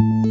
you.